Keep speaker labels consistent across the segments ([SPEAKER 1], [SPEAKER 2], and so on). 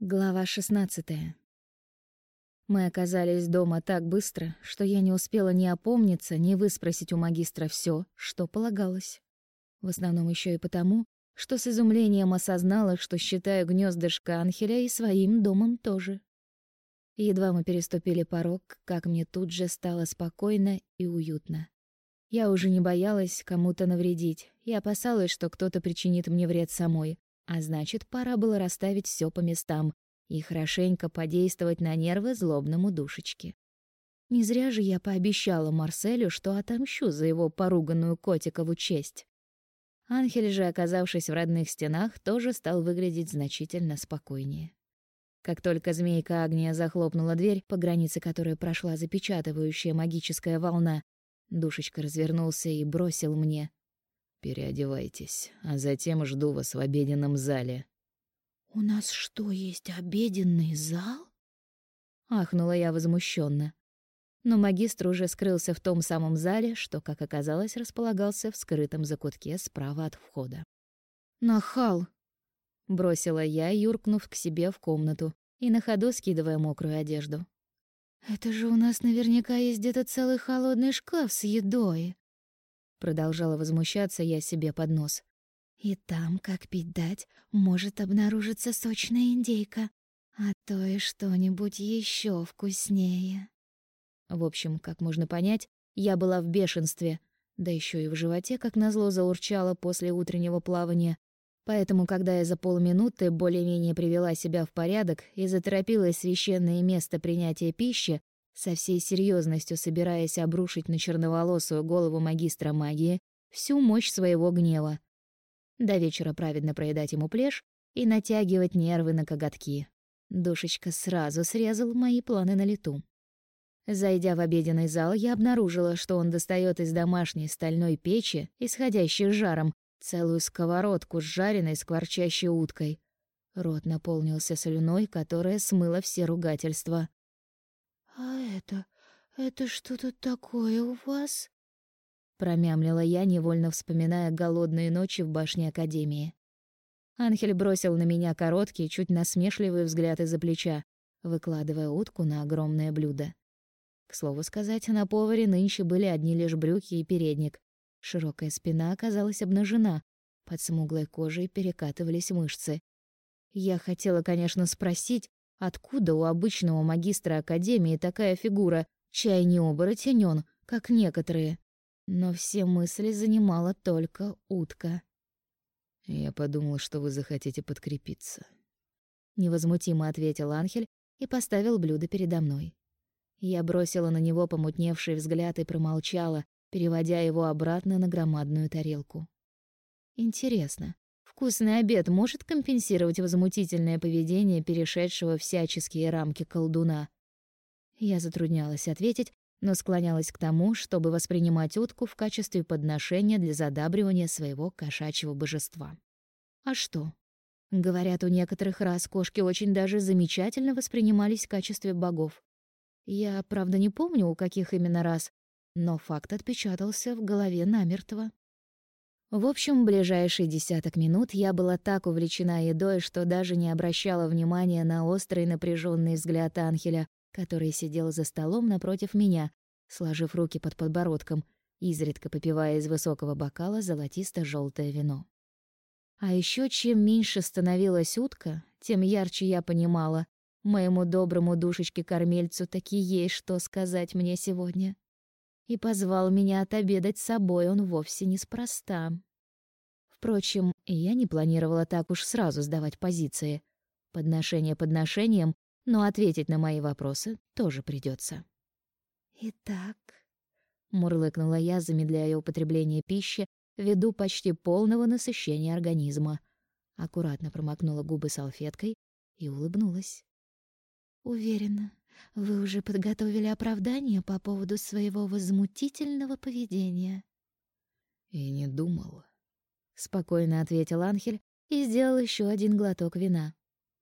[SPEAKER 1] Глава 16. Мы оказались дома так быстро, что я не успела ни опомниться, ни выспросить у магистра все, что полагалось. В основном еще и потому, что с изумлением осознала, что считаю гнездышко Анхеля и своим домом тоже. Едва мы переступили порог, как мне тут же стало спокойно и уютно. Я уже не боялась кому-то навредить, и опасалась, что кто-то причинит мне вред самой, а значит, пора было расставить все по местам и хорошенько подействовать на нервы злобному душечке. Не зря же я пообещала Марселю, что отомщу за его поруганную котикову честь. Анхель же, оказавшись в родных стенах, тоже стал выглядеть значительно спокойнее. Как только змейка Агния захлопнула дверь, по границе которой прошла запечатывающая магическая волна, душечка развернулся и бросил мне Переодевайтесь, а затем жду вас в обеденном зале.
[SPEAKER 2] У нас что, есть обеденный зал?
[SPEAKER 1] ахнула я возмущенно. Но магистр уже скрылся в том самом зале, что, как оказалось, располагался в скрытом закутке справа от входа.
[SPEAKER 2] Нахал,
[SPEAKER 1] бросила я, юркнув к себе в комнату и на ходу скидывая мокрую одежду.
[SPEAKER 2] Это же у нас наверняка есть где-то целый холодный шкаф с едой.
[SPEAKER 1] Продолжала возмущаться я себе под нос.
[SPEAKER 2] И там, как пить дать, может обнаружиться сочная индейка, а то и что-нибудь еще вкуснее.
[SPEAKER 1] В общем, как можно понять, я была в бешенстве, да еще и в животе, как назло, заурчало после утреннего плавания. Поэтому, когда я за полминуты более-менее привела себя в порядок и заторопилась в священное место принятия пищи, со всей серьезностью собираясь обрушить на черноволосую голову магистра магии всю мощь своего гнева. До вечера праведно проедать ему плешь и натягивать нервы на коготки. Душечка сразу срезал мои планы на лету. Зайдя в обеденный зал, я обнаружила, что он достает из домашней стальной печи, исходящей жаром, целую сковородку с жареной скворчащей уткой. Рот наполнился слюной, которая смыла все ругательства.
[SPEAKER 2] «А это... это что-то такое у вас?»
[SPEAKER 1] Промямлила я, невольно вспоминая голодные ночи в башне Академии. Анхель бросил на меня короткий, чуть насмешливый взгляд из-за плеча, выкладывая утку на огромное блюдо. К слову сказать, на поваре нынче были одни лишь брюки и передник. Широкая спина оказалась обнажена, под смуглой кожей перекатывались мышцы. Я хотела, конечно, спросить, Откуда у обычного магистра академии такая фигура? Чай не оборотень он, как некоторые. Но все мысли занимала только утка.
[SPEAKER 3] «Я подумал, что вы захотите подкрепиться», —
[SPEAKER 1] невозмутимо ответил Анхель и поставил блюдо передо мной. Я бросила на него помутневший взгляд и промолчала, переводя его обратно на громадную тарелку. Интересно, Вкусный обед может компенсировать возмутительное поведение перешедшего всяческие рамки колдуна. Я затруднялась ответить, но склонялась к тому, чтобы воспринимать утку в качестве подношения для задабривания своего кошачьего божества. А что? Говорят, у некоторых рас кошки очень даже замечательно воспринимались в качестве богов. Я, правда, не помню, у каких именно рас, но факт отпечатался в голове намертво. В общем, ближайшие десяток минут я была так увлечена едой, что даже не обращала внимания на острый напряженный взгляд Анхеля, который сидел за столом напротив меня, сложив руки под подбородком, изредка попивая из высокого бокала золотисто желтое вино. А еще чем меньше становилась утка, тем ярче я понимала, моему доброму душечке-кормильцу таки есть что сказать мне сегодня и позвал меня отобедать с собой он вовсе неспроста. Впрочем, я не планировала так уж сразу сдавать позиции. Подношение подношением, но ответить на мои вопросы тоже придется.
[SPEAKER 2] «Итак», —
[SPEAKER 1] мурлыкнула я, замедляя употребление пищи ввиду почти полного насыщения организма. Аккуратно промокнула губы салфеткой и улыбнулась.
[SPEAKER 2] «Уверена, вы уже подготовили оправдание по поводу своего возмутительного поведения.
[SPEAKER 3] И не думал,
[SPEAKER 1] спокойно ответил Анхель и сделал еще один глоток вина.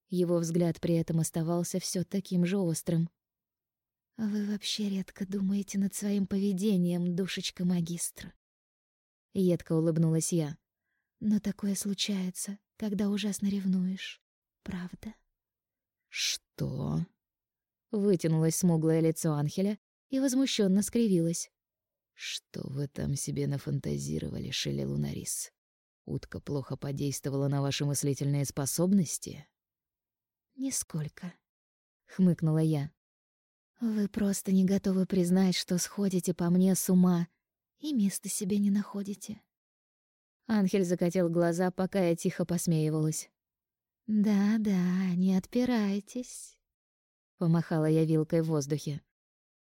[SPEAKER 1] Его взгляд при этом оставался все таким же острым.
[SPEAKER 2] Вы вообще редко думаете над своим поведением, душечка магистра.
[SPEAKER 1] Едко улыбнулась я.
[SPEAKER 2] Но такое случается, когда ужасно ревнуешь. Правда?
[SPEAKER 3] «Что?»
[SPEAKER 1] Вытянулось смуглое лицо Анхеля и возмущенно скривилось.
[SPEAKER 3] «Что вы там себе нафантазировали, Шелли Лунарис? Утка плохо подействовала на ваши мыслительные способности?»
[SPEAKER 2] «Нисколько», —
[SPEAKER 1] хмыкнула я. «Вы просто не готовы признать, что сходите по мне с ума и места себе не находите». Анхель закатил глаза, пока я тихо посмеивалась. «Да-да, не отпирайтесь», — помахала я вилкой в воздухе.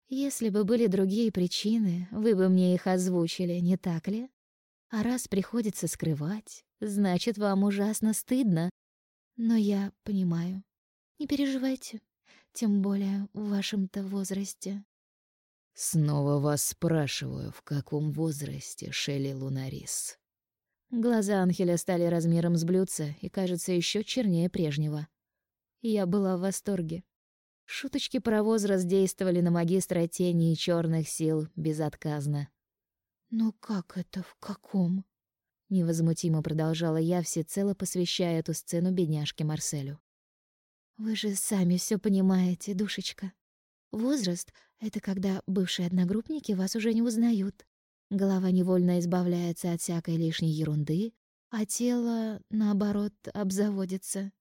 [SPEAKER 1] «Если бы были другие причины, вы бы мне их озвучили, не так ли? А раз приходится скрывать, значит, вам ужасно стыдно. Но я понимаю. Не переживайте, тем более в вашем-то возрасте».
[SPEAKER 3] «Снова вас спрашиваю, в каком возрасте, Шелли Лунарис?»
[SPEAKER 1] Глаза Анхеля стали размером с блюдца и, кажется, еще чернее прежнего. Я была в восторге. Шуточки про возраст действовали на магистра тени и черных сил безотказно. «Но как это? В каком?» Невозмутимо продолжала я, всецело посвящая эту сцену бедняжке Марселю. «Вы же сами все понимаете, душечка. Возраст — это когда бывшие одногруппники вас уже не узнают. Голова невольно избавляется от всякой лишней ерунды, а тело, наоборот, обзаводится.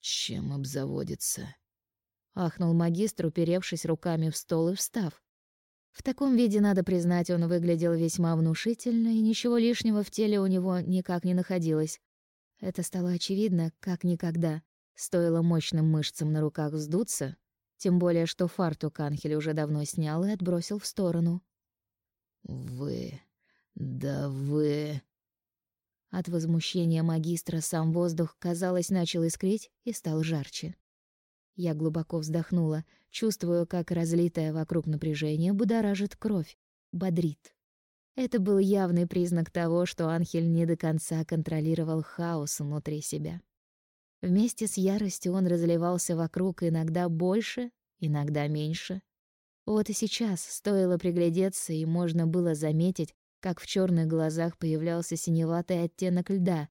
[SPEAKER 3] «Чем обзаводится?»
[SPEAKER 1] — ахнул магистр, уперевшись руками в стол и встав. В таком виде, надо признать, он выглядел весьма внушительно, и ничего лишнего в теле у него никак не находилось. Это стало очевидно, как никогда. Стоило мощным мышцам на руках вздуться, тем более что фартук Анхель уже давно снял и отбросил в сторону.
[SPEAKER 3] «Вы... да вы...»
[SPEAKER 1] От возмущения магистра сам воздух, казалось, начал искрить и стал жарче. Я глубоко вздохнула, чувствуя, как разлитое вокруг напряжение будоражит кровь, бодрит. Это был явный признак того, что Анхель не до конца контролировал хаос внутри себя. Вместе с яростью он разливался вокруг иногда больше, иногда меньше, вот и сейчас стоило приглядеться, и можно было заметить, как в черных глазах появлялся синеватый оттенок льда,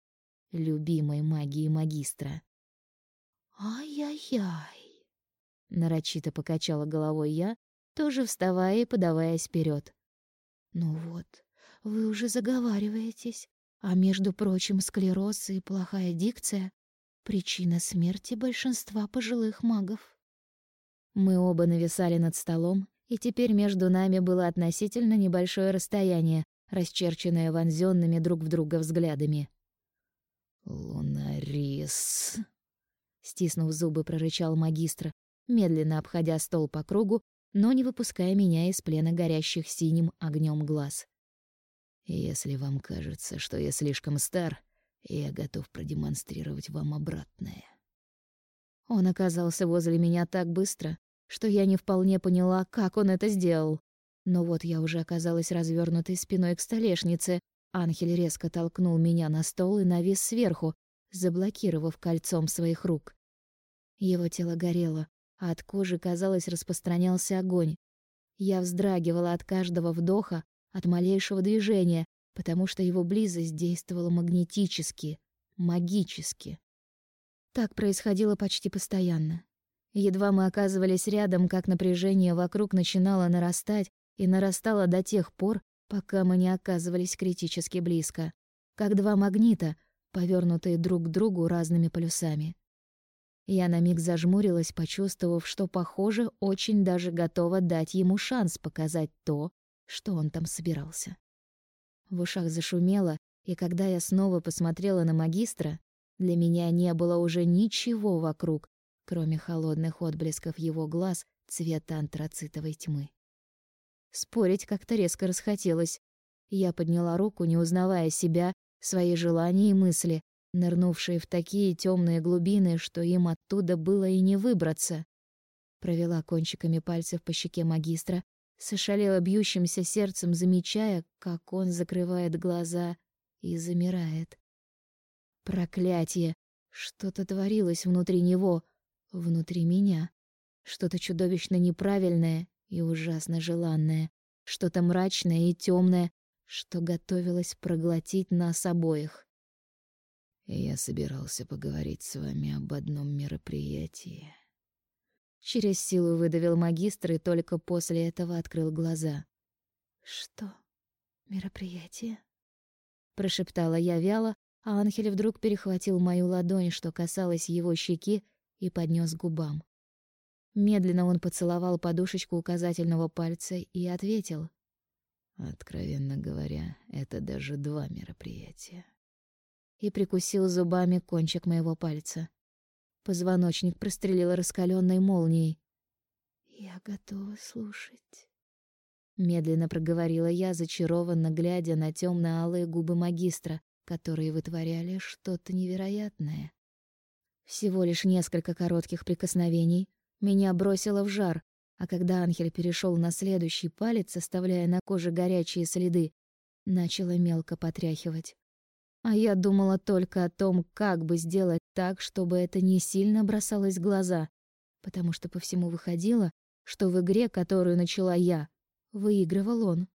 [SPEAKER 1] любимой магии магистра.
[SPEAKER 2] «Ай-яй-яй!»
[SPEAKER 1] — нарочито покачала головой я, тоже вставая и подаваясь вперед. «Ну вот, вы уже заговариваетесь, а между прочим склероз и плохая дикция — причина смерти большинства пожилых магов». Мы оба нависали над столом, и теперь между нами было относительно небольшое расстояние, расчерченное вонзёнными друг в друга взглядами.
[SPEAKER 3] «Лунарис», —
[SPEAKER 1] стиснув зубы, прорычал магистр, медленно обходя стол по кругу, но не выпуская меня из плена горящих синим огнем глаз.
[SPEAKER 3] «Если вам кажется, что я слишком стар, я готов продемонстрировать вам обратное».
[SPEAKER 1] Он оказался возле меня так быстро, что я не вполне поняла, как он это сделал. Но вот я уже оказалась развернутой спиной к столешнице. Анхель резко толкнул меня на стол и навис сверху, заблокировав кольцом своих рук. Его тело горело, а от кожи, казалось, распространялся огонь. Я вздрагивала от каждого вдоха, от малейшего движения, потому что его близость действовала магнетически, магически. Так происходило почти постоянно. Едва мы оказывались рядом, как напряжение вокруг начинало нарастать и нарастало до тех пор, пока мы не оказывались критически близко, как два магнита, повернутые друг к другу разными полюсами. Я на миг зажмурилась, почувствовав, что, похоже, очень даже готова дать ему шанс показать то, что он там собирался. В ушах зашумело, и когда я снова посмотрела на магистра, для меня не было уже ничего вокруг, кроме холодных отблесков его глаз цвета антрацитовой тьмы. Спорить как-то резко расхотелось. Я подняла руку, не узнавая себя, свои желания и мысли, нырнувшие в такие темные глубины, что им оттуда было и не выбраться. Провела кончиками пальцев по щеке магистра, с ошалело бьющимся сердцем замечая, как он закрывает глаза и замирает. Проклятие! Что-то творилось внутри него — внутри меня. Что-то чудовищно неправильное и ужасно желанное, что-то мрачное и темное, что готовилось проглотить нас обоих.
[SPEAKER 3] Я собирался поговорить с вами об одном мероприятии.
[SPEAKER 1] Через силу выдавил магистр и только после этого открыл глаза.
[SPEAKER 2] Что? Мероприятие?
[SPEAKER 1] Прошептала я вяло, а Анхель вдруг перехватил мою ладонь, что касалось его щеки, и поднес к губам. Медленно он поцеловал подушечку указательного пальца и ответил.
[SPEAKER 3] Откровенно говоря, это даже два мероприятия.
[SPEAKER 1] И прикусил зубами кончик моего пальца. Позвоночник прострелил раскаленной молнией.
[SPEAKER 2] «Я готова слушать», —
[SPEAKER 1] медленно проговорила я, зачарованно глядя на темно алые губы магистра, которые вытворяли что-то невероятное. Всего лишь несколько коротких прикосновений меня бросило в жар, а когда Анхель перешел на следующий палец, оставляя на коже горячие следы, начало мелко потряхивать. А я думала только о том, как бы сделать так, чтобы это не сильно бросалось в глаза, потому что по всему выходило, что в игре, которую начала я, выигрывал он.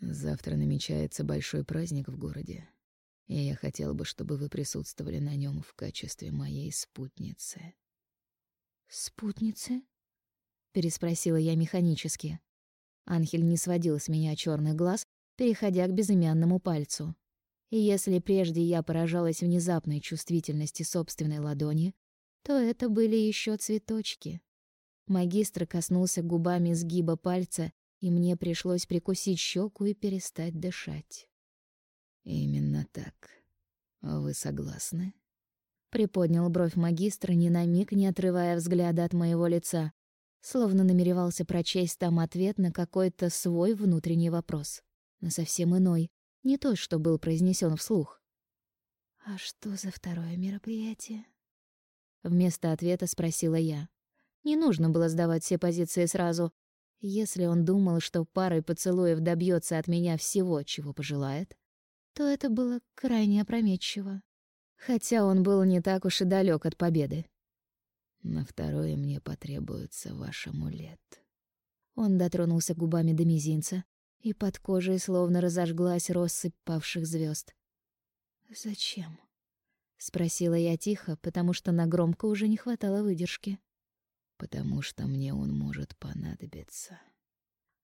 [SPEAKER 3] Завтра намечается большой праздник в городе, и я хотел бы, чтобы вы присутствовали на нем в качестве моей спутницы.
[SPEAKER 1] Спутницы? переспросила я механически. Анхель не сводил с меня черных глаз, переходя к безымянному пальцу. И если прежде я поражалась внезапной чувствительности собственной ладони, то это были еще цветочки. Магистр коснулся губами сгиба пальца, и мне пришлось прикусить щеку и перестать дышать.
[SPEAKER 3] Именно так. Вы согласны?
[SPEAKER 1] Приподнял бровь магистра, ни на миг не отрывая взгляда от моего лица, словно намеревался прочесть там ответ на какой-то свой внутренний вопрос, но совсем иной, не тот, что был произнесен вслух.
[SPEAKER 2] «А что за второе мероприятие?»
[SPEAKER 1] Вместо ответа спросила я. Не нужно было сдавать все позиции сразу. Если он думал, что парой поцелуев добьется от меня всего, чего пожелает, то это было крайне опрометчиво. Хотя он был не так уж и далек от победы.
[SPEAKER 3] На второе мне потребуется ваш амулет.
[SPEAKER 1] Он дотронулся губами до мизинца, и под кожей словно разожглась россыпь павших звезд.
[SPEAKER 2] «Зачем?»
[SPEAKER 1] — спросила я тихо, потому что на громко уже не хватало выдержки.
[SPEAKER 3] «Потому что мне он может понадобиться».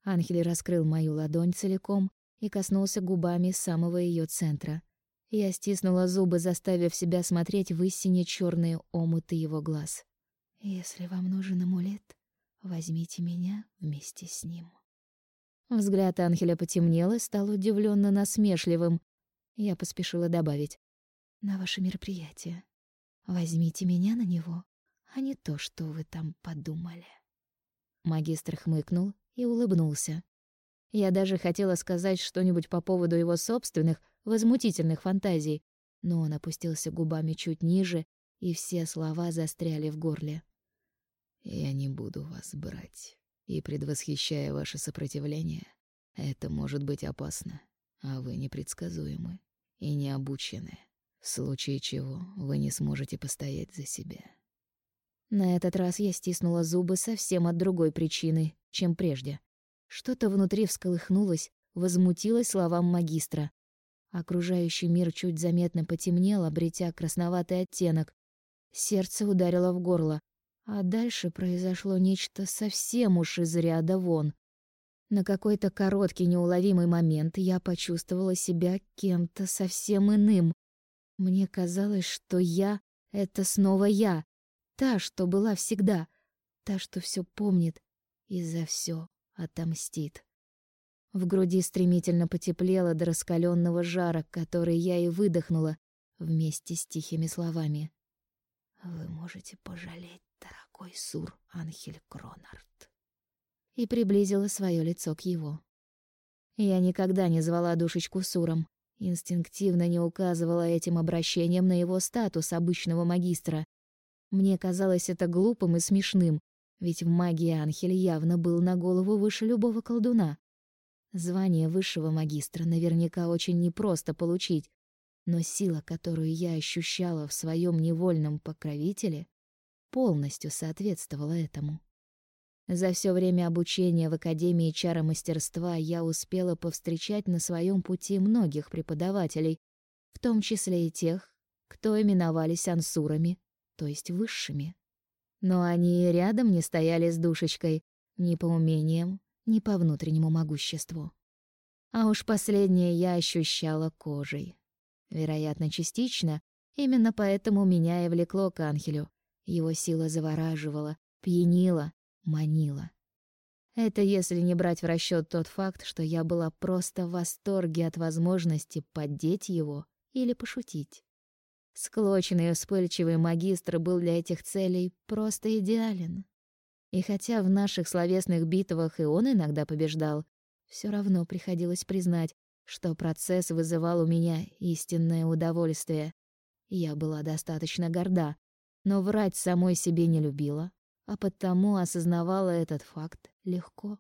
[SPEAKER 1] Анхель раскрыл мою ладонь целиком и коснулся губами самого ее центра. Я стиснула зубы, заставив себя смотреть в истине черные омуты его глаз.
[SPEAKER 2] «Если вам нужен амулет, возьмите меня вместе с ним».
[SPEAKER 1] Взгляд Анхеля потемнел и стал удивленно насмешливым. Я поспешила добавить.
[SPEAKER 2] «На ваше мероприятие. Возьмите меня на него, а не то, что вы там подумали».
[SPEAKER 1] Магистр хмыкнул и улыбнулся. Я даже хотела сказать что-нибудь по поводу его собственных возмутительных фантазий, но он опустился губами чуть ниже, и все слова застряли в горле.
[SPEAKER 3] Я не буду вас брать. И, предвосхищая ваше сопротивление, это может быть опасно, а вы непредсказуемы и необучены, в случае чего вы не сможете постоять за себя.
[SPEAKER 1] На этот раз я стиснула зубы совсем от другой причины, чем прежде. Что-то внутри всколыхнулось, возмутилось словам магистра. Окружающий мир чуть заметно потемнел, обретя красноватый оттенок. Сердце ударило в горло, а дальше произошло нечто совсем уж из ряда вон. На какой-то короткий неуловимый момент я почувствовала себя кем-то совсем иным. Мне казалось, что я — это снова я, та, что была всегда, та, что все помнит и за все отомстит. В груди стремительно потеплело до раскаленного жара, который я и выдохнула вместе с тихими словами.
[SPEAKER 2] «Вы можете пожалеть дорогой Сур Анхель Кронард.
[SPEAKER 1] И приблизила свое лицо к его. Я никогда не звала душечку Суром, инстинктивно не указывала этим обращением на его статус обычного магистра. Мне казалось это глупым и смешным, ведь в магии Анхель явно был на голову выше любого колдуна. Звание высшего магистра наверняка очень непросто получить, но сила, которую я ощущала в своем невольном покровителе, полностью соответствовала этому. За все время обучения в Академии чара мастерства я успела повстречать на своем пути многих преподавателей, в том числе и тех, кто именовались ансурами, то есть высшими. Но они рядом не стояли с душечкой ни по умениям, ни по внутреннему могуществу. А уж последнее я ощущала кожей. Вероятно, частично, именно поэтому меня и влекло к Анхелю. Его сила завораживала, пьянила, манила. Это если не брать в расчет тот факт, что я была просто в восторге от возможности поддеть его или пошутить. Склоченный и вспыльчивый магистр был для этих целей просто идеален. И хотя в наших словесных битвах и он иногда побеждал, все равно приходилось признать, что процесс вызывал у меня истинное удовольствие. Я была достаточно горда, но врать самой себе не любила, а потому осознавала этот факт легко.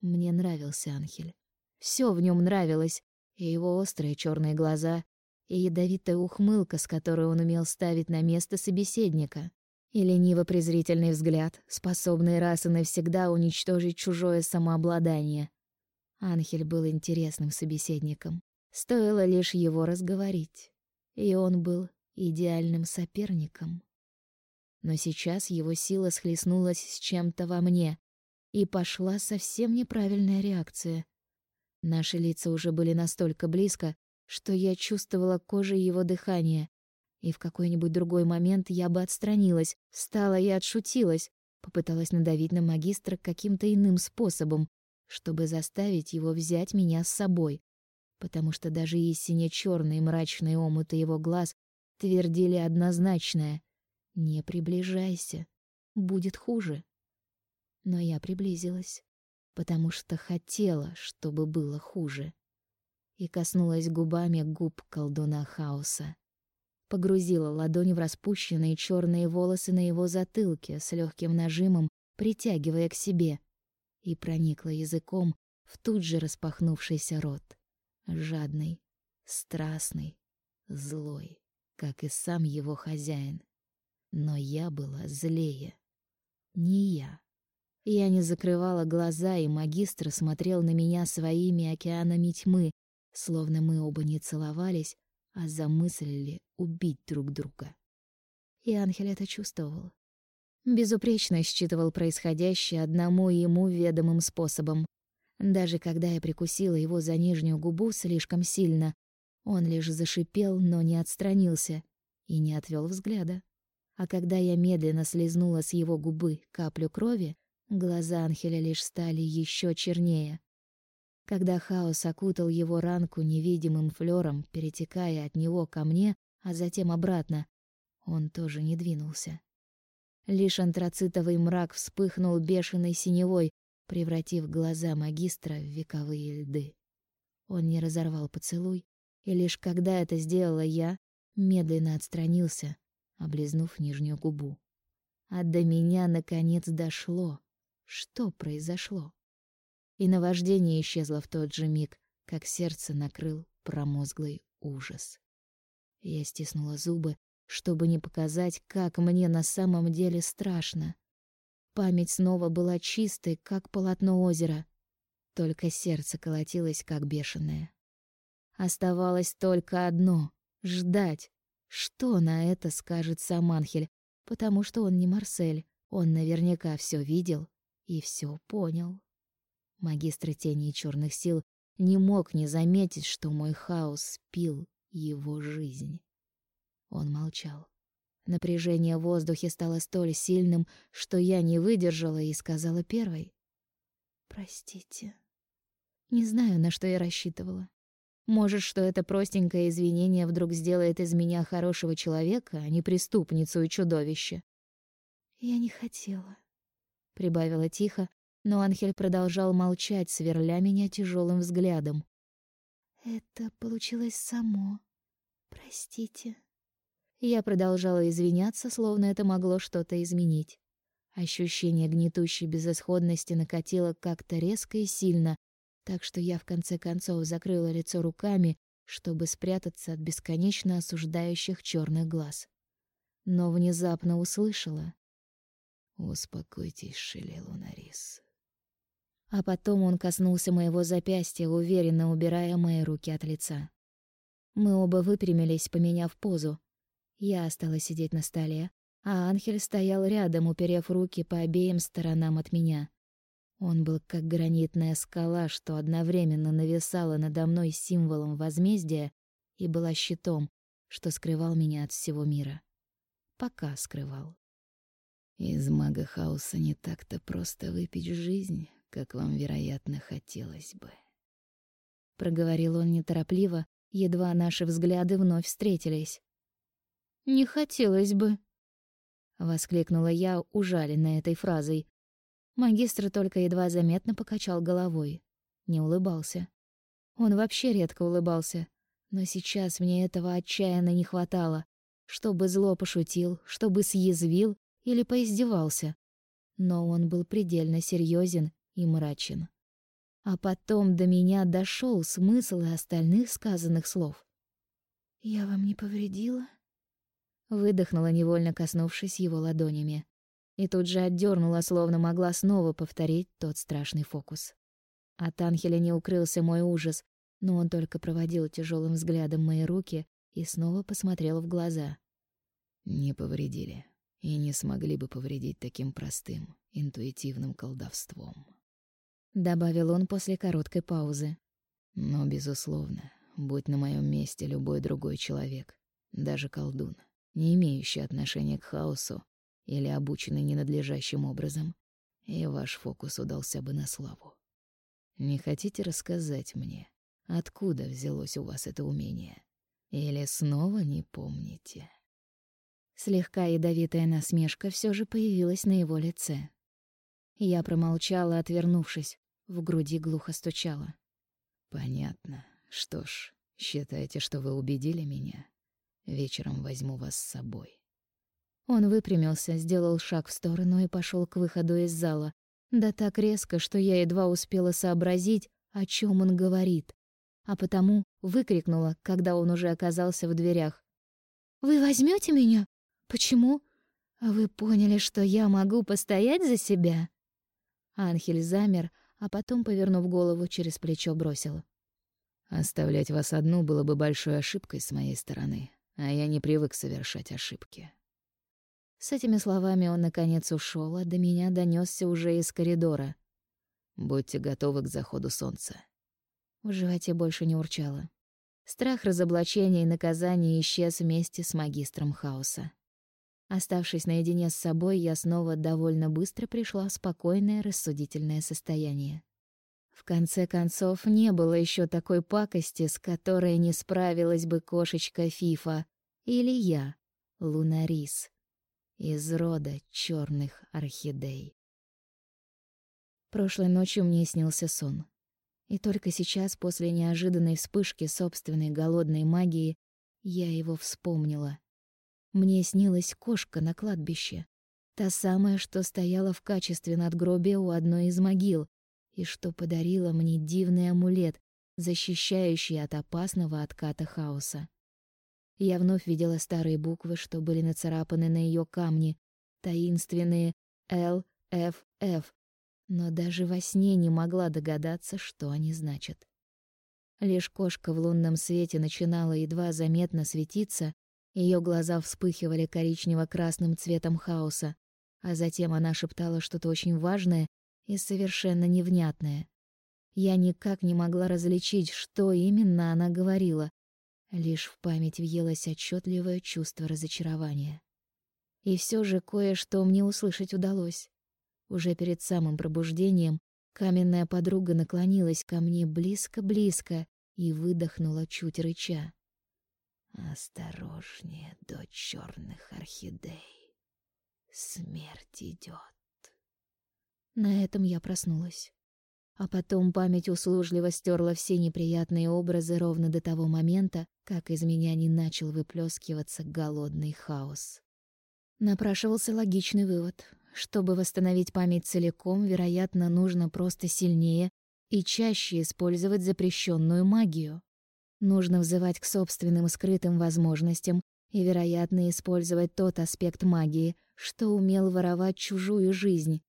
[SPEAKER 1] Мне нравился Анхель. Все в нем нравилось, и его острые черные глаза, и ядовитая ухмылка, с которой он умел ставить на место собеседника, и лениво-презрительный взгляд, способный раз и навсегда уничтожить чужое самообладание. Анхель был интересным собеседником. Стоило лишь его разговорить, и он был идеальным соперником. Но сейчас его сила схлестнулась с чем-то во мне, и пошла совсем неправильная реакция. Наши лица уже были настолько близко, что я чувствовала кожей его дыхание. И в какой-нибудь другой момент я бы отстранилась, встала и отшутилась, попыталась надавить на магистра каким-то иным способом, чтобы заставить его взять меня с собой, потому что даже истине черные мрачные омуты его глаз твердили однозначное «Не приближайся, будет хуже». Но я приблизилась, потому что хотела, чтобы было хуже и коснулась губами губ колдуна хаоса. Погрузила ладонь в распущенные черные волосы на его затылке с легким нажимом, притягивая к себе, и проникла языком в тут же распахнувшийся рот. Жадный, страстный, злой, как и сам его хозяин. Но я была злее. Не я. Я не закрывала глаза, и магистр смотрел на меня своими океанами тьмы, словно мы оба не целовались, а замыслили убить друг друга. И Анхель это чувствовал. Безупречно считывал происходящее одному ему ведомым способом. Даже когда я прикусила его за нижнюю губу слишком сильно, он лишь зашипел, но не отстранился и не отвел взгляда. А когда я медленно слезнула с его губы каплю крови, глаза Анхеля лишь стали еще чернее. Когда хаос окутал его ранку невидимым флером, перетекая от него ко мне, а затем обратно, он тоже не двинулся. Лишь антрацитовый мрак вспыхнул бешеной синевой, превратив глаза магистра в вековые льды. Он не разорвал поцелуй, и лишь когда это сделала я, медленно отстранился, облизнув нижнюю губу. А до меня наконец дошло, что произошло и наваждение исчезло в тот же миг, как сердце накрыл промозглый ужас. Я стиснула зубы, чтобы не показать, как мне на самом деле страшно. Память снова была чистой, как полотно озера, только сердце колотилось, как бешеное. Оставалось только одно — ждать. Что на это скажет сам Анхель, потому что он не Марсель, он наверняка все видел и все понял. Магистр тени и черных сил не мог не заметить, что мой хаос спил его жизнь. Он молчал. Напряжение в воздухе стало столь сильным, что я не выдержала и сказала первой. «Простите. Не знаю, на что я рассчитывала. Может, что это простенькое извинение вдруг сделает из меня хорошего человека, а не преступницу и чудовище?» «Я не хотела», — прибавила тихо, но Анхель продолжал молчать, сверля меня тяжелым взглядом. Это получилось само. Простите. Я продолжала извиняться, словно это могло что-то изменить. Ощущение гнетущей безысходности накатило как-то резко и сильно, так что я в конце концов закрыла лицо руками, чтобы спрятаться от бесконечно осуждающих черных глаз. Но внезапно услышала:
[SPEAKER 3] "Успокойтесь, Шелелунарис.
[SPEAKER 1] А потом он коснулся моего запястья, уверенно убирая мои руки от лица. Мы оба выпрямились, поменяв позу. Я осталась сидеть на столе, а Анхель стоял рядом, уперев руки по обеим сторонам от меня. Он был как гранитная скала, что одновременно нависала надо мной символом возмездия и была щитом, что скрывал меня от всего мира. Пока скрывал.
[SPEAKER 3] Из мага хаоса не так-то просто выпить жизнь, как вам, вероятно, хотелось бы.
[SPEAKER 1] Проговорил он неторопливо, едва наши взгляды вновь встретились. «Не хотелось бы», — воскликнула я, ужаленная этой фразой. Магистр только едва заметно покачал головой, не улыбался. Он вообще редко улыбался, но сейчас мне этого отчаянно не хватало, чтобы зло пошутил, чтобы съязвил или поиздевался. Но он был предельно серьезен и мрачен. А потом до меня дошел смысл остальных сказанных слов.
[SPEAKER 2] «Я вам не повредила?»
[SPEAKER 1] Выдохнула, невольно коснувшись его ладонями. И тут же отдернула, словно могла снова повторить тот страшный фокус. От Анхеля не укрылся мой ужас, но он только проводил тяжелым взглядом мои руки и снова посмотрел в глаза.
[SPEAKER 3] «Не повредили. И не смогли бы повредить таким простым, интуитивным колдовством»
[SPEAKER 1] добавил он после короткой паузы.
[SPEAKER 3] Но безусловно, будь на моем месте любой другой человек, даже колдун, не имеющий отношения к хаосу или обученный ненадлежащим образом, и ваш фокус удался бы на славу. Не хотите рассказать мне, откуда взялось у вас это умение? Или снова не помните?
[SPEAKER 1] Слегка ядовитая насмешка все же появилась на его лице. Я промолчала, отвернувшись. В груди глухо стучало.
[SPEAKER 3] «Понятно. Что ж, считайте, что вы убедили меня. Вечером возьму вас с собой».
[SPEAKER 1] Он выпрямился, сделал шаг в сторону и пошел к выходу из зала. Да так резко, что я едва успела сообразить, о чем он говорит. А потому выкрикнула, когда он уже оказался в дверях. «Вы возьмете меня? Почему? Вы поняли, что я могу постоять за себя?» Анхель замер, а потом, повернув голову, через плечо бросил.
[SPEAKER 3] «Оставлять вас одну было бы большой ошибкой с моей стороны, а я не привык совершать ошибки».
[SPEAKER 1] С этими словами он наконец ушел, а до меня донесся уже из коридора.
[SPEAKER 3] «Будьте готовы к заходу солнца».
[SPEAKER 1] В животе больше не урчало. Страх разоблачения и наказания исчез вместе с магистром хаоса. Оставшись наедине с собой, я снова довольно быстро пришла в спокойное, рассудительное состояние. В конце концов, не было еще такой пакости, с которой не справилась бы кошечка Фифа или я, Лунарис, из рода черных орхидей. Прошлой ночью мне снился сон. И только сейчас, после неожиданной вспышки собственной голодной магии, я его вспомнила. Мне снилась кошка на кладбище. Та самая, что стояла в качестве надгробия у одной из могил, и что подарила мне дивный амулет, защищающий от опасного отката хаоса. Я вновь видела старые буквы, что были нацарапаны на ее камне, таинственные «Л», «Ф», «Ф», но даже во сне не могла догадаться, что они значат. Лишь кошка в лунном свете начинала едва заметно светиться, ее глаза вспыхивали коричнево-красным цветом хаоса, а затем она шептала что-то очень важное и совершенно невнятное. Я никак не могла различить, что именно она говорила. Лишь в память въелось отчетливое чувство разочарования. И все же кое-что мне услышать удалось. Уже перед самым пробуждением каменная подруга наклонилась ко мне близко-близко и выдохнула чуть рыча. Осторожнее, дочь черных орхидей. Смерть идет. На этом я проснулась. А потом память услужливо стерла все неприятные образы ровно до того момента, как из меня не начал выплескиваться голодный хаос. Напрашивался логичный вывод. Чтобы восстановить память целиком, вероятно, нужно просто сильнее и чаще использовать запрещенную магию. Нужно взывать к собственным скрытым возможностям и, вероятно, использовать тот аспект магии, что умел воровать чужую жизнь.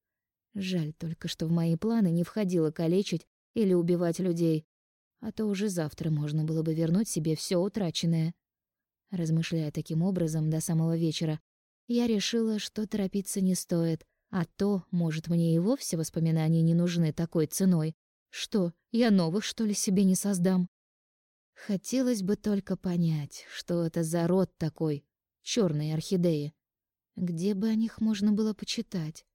[SPEAKER 1] Жаль только, что в мои планы не входило калечить или убивать людей. а то уже завтра можно было бы вернуть себе все утраченное. Размышляя таким образом до самого вечера, я решила, что торопиться не стоит, а то, может, мне и вовсе воспоминания не нужны такой ценой. Что, я новых, что ли, себе не создам? Хотелось бы только понять, что это за род такой, черные орхидеи. Где бы о них можно было почитать?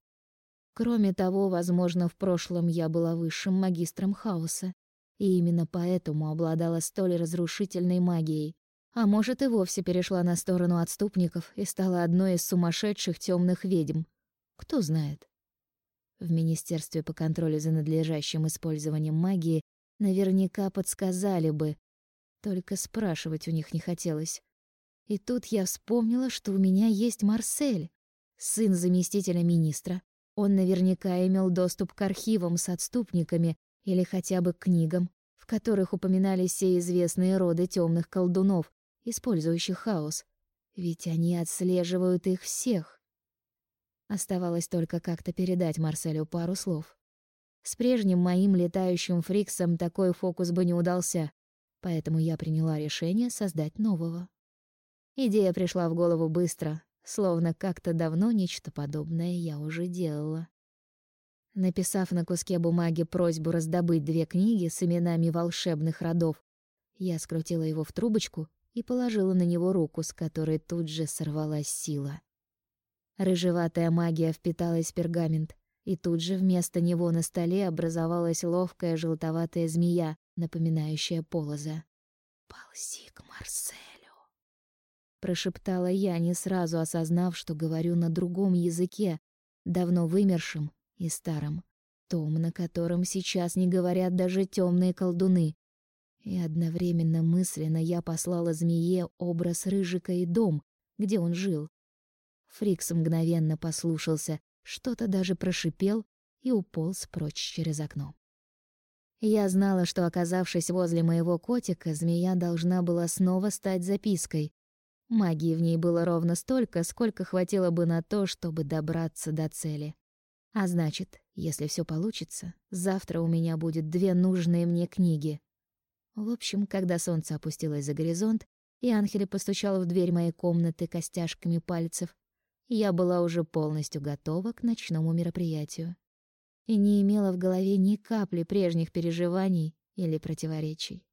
[SPEAKER 1] Кроме того, возможно, в прошлом я была высшим магистром хаоса, и именно поэтому обладала столь разрушительной магией. А может, и вовсе перешла на сторону отступников и стала одной из сумасшедших темных ведьм. Кто знает. В Министерстве по контролю за надлежащим использованием магии наверняка подсказали бы, только спрашивать у них не хотелось. И тут я вспомнила, что у меня есть Марсель, сын заместителя министра. Он наверняка имел доступ к архивам с отступниками или хотя бы к книгам, в которых упоминались все известные роды темных колдунов, использующих хаос. Ведь они отслеживают их всех. Оставалось только как-то передать Марселю пару слов. С прежним моим летающим фриксом такой фокус бы не удался, поэтому я приняла решение создать нового. Идея пришла в голову быстро, словно как-то давно нечто подобное я уже делала. Написав на куске бумаги просьбу раздобыть две книги с именами волшебных родов, я скрутила его в трубочку и положила на него руку, с которой тут же сорвалась сила. Рыжеватая магия впиталась в пергамент, и тут же вместо него на столе образовалась ловкая желтоватая змея, напоминающая полоза. «Ползи к Марселю», — прошептала я, не сразу осознав, что говорю на другом языке, давно вымершем и старом, том, на котором сейчас не говорят даже темные колдуны. И одновременно мысленно я послала змее образ Рыжика и дом, где он жил. Фрикс мгновенно послушался, что-то даже прошипел и уполз прочь через окно. Я знала, что, оказавшись возле моего котика, змея должна была снова стать запиской. Магии в ней было ровно столько, сколько хватило бы на то, чтобы добраться до цели. А значит, если все получится, завтра у меня будет две нужные мне книги. В общем, когда солнце опустилось за горизонт, и Анхеля постучала в дверь моей комнаты костяшками пальцев, я была уже полностью готова к ночному мероприятию и не имела в голове ни капли прежних переживаний или противоречий.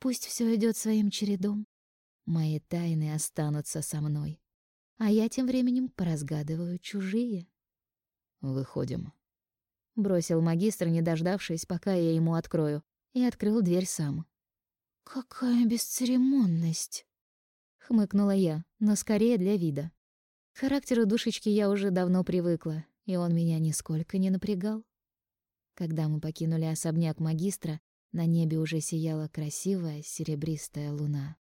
[SPEAKER 1] Пусть все идет своим чередом. Мои тайны останутся со мной, а я тем временем поразгадываю чужие.
[SPEAKER 3] Выходим.
[SPEAKER 1] Бросил магистр, не дождавшись, пока я ему открою, и открыл дверь сам.
[SPEAKER 2] Какая бесцеремонность,
[SPEAKER 1] хмыкнула я, но скорее для вида. К характеру душечки я уже давно привыкла, и он меня нисколько не напрягал. Когда мы покинули особняк магистра, на небе уже сияла красивая серебристая луна.